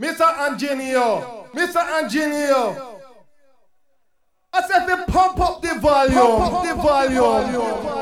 Mr. Angenio, Mr. Angenio. I said, they pump up the volume, pump up the volume.